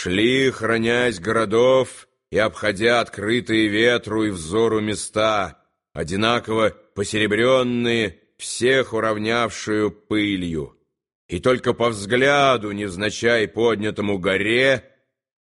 шли, хранясь городов и обходя открытые ветру и взору места, одинаково посеребренные, всех уравнявшую пылью. И только по взгляду, невзначай поднятому горе,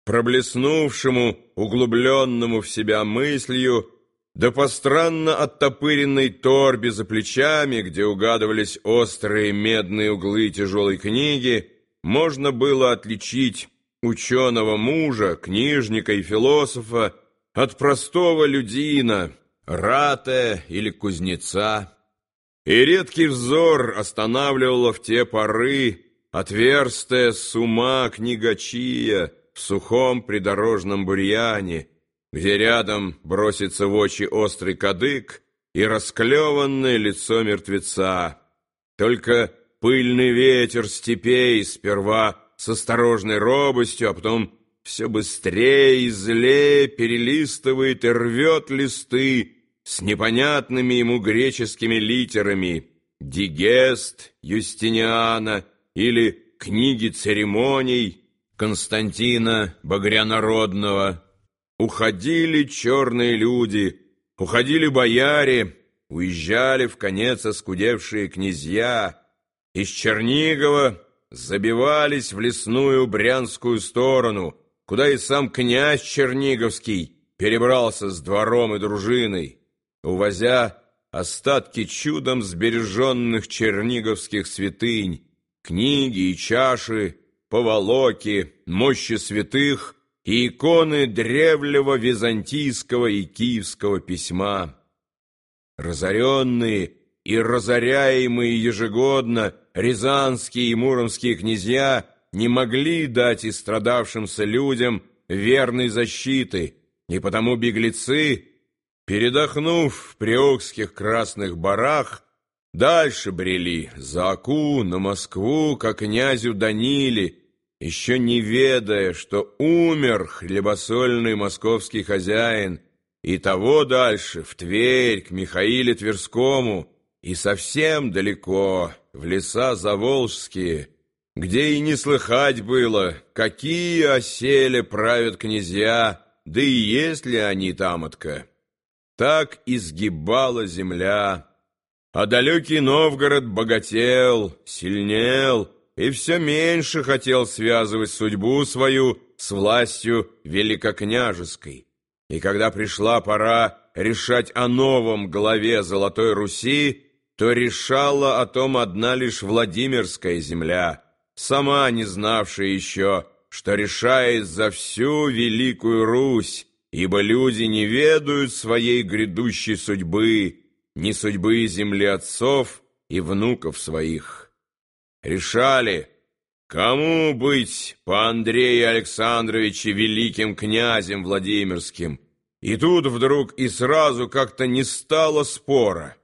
проблеснувшему, углубленному в себя мыслью, да по странно оттопыренной торбе за плечами, где угадывались острые медные углы тяжелой книги, можно было отличить ученого мужа, книжника и философа от простого людина, рате или кузнеца. И редкий взор останавливало в те поры отверстая с ума книгачия в сухом придорожном бурьяне, где рядом бросится в очи острый кадык и расклеванное лицо мертвеца. Только пыльный ветер степей сперва с осторожной робостью, а потом все быстрее и злее перелистывает и рвет листы с непонятными ему греческими литерами «Дигест» Юстиниана или «Книги церемоний» Константина Багрянародного. Уходили черные люди, уходили бояре, уезжали в конец оскудевшие князья. Из Чернигова забивались в лесную брянскую сторону, куда и сам князь Черниговский перебрался с двором и дружиной, увозя остатки чудом сбереженных черниговских святынь, книги и чаши, поволоки, мощи святых и иконы древнего византийского и киевского письма. Разоренные и разоряемые ежегодно рязанские и муромские князья не могли дать истрадавшимся людям верной защиты, и потому беглецы, передохнув в приокских красных барах, дальше брели за Аку на Москву к князю Даниле, еще не ведая, что умер хлебосольный московский хозяин, и того дальше, в Тверь, к Михаиле Тверскому, и совсем далеко, в леса Заволжские, где и не слыхать было, какие осели правят князья, да и есть ли они тамотка. Так изгибала земля, а далекий Новгород богател, сильнел и все меньше хотел связывать судьбу свою с властью великокняжеской. И когда пришла пора решать о новом главе Золотой Руси, то решала о том одна лишь Владимирская земля, сама не знавшая еще, что решает за всю Великую Русь, ибо люди не ведают своей грядущей судьбы, ни судьбы земли отцов и внуков своих. Решали, кому быть по Андрею Александровиче великим князем Владимирским, и тут вдруг и сразу как-то не стало спора —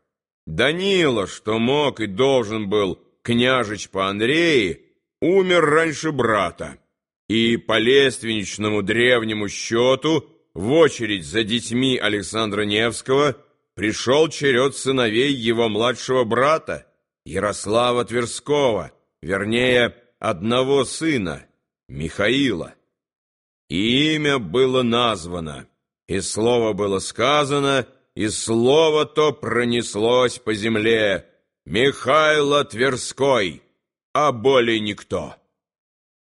Данила, что мог и должен был княжич по Андрее, умер раньше брата, и по лественничному древнему счету в очередь за детьми Александра Невского пришел черед сыновей его младшего брата, Ярослава Тверского, вернее, одного сына, Михаила. И имя было названо, и слово было сказано — и слово то пронеслось по земле «Михайло Тверской», а более никто.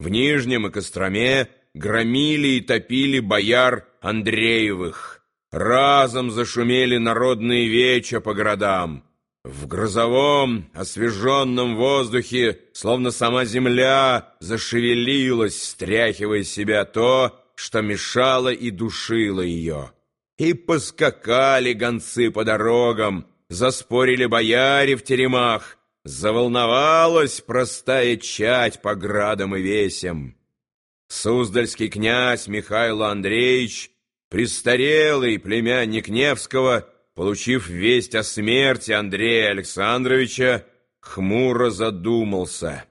В Нижнем и Костроме громили и топили бояр Андреевых. Разом зашумели народные веча по городам. В грозовом, освеженном воздухе, словно сама земля, зашевелилась, стряхивая себя то, что мешало и душило ее. И поскакали гонцы по дорогам, заспорили бояре в теремах, заволновалась простая чать по градам и весям. Суздальский князь Михаил Андреевич, престарелый племянник Невского, получив весть о смерти Андрея Александровича, хмуро задумался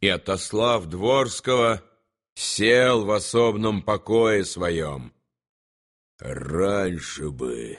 и, отослав Дворского, сел в особном покое своем. Раньше бы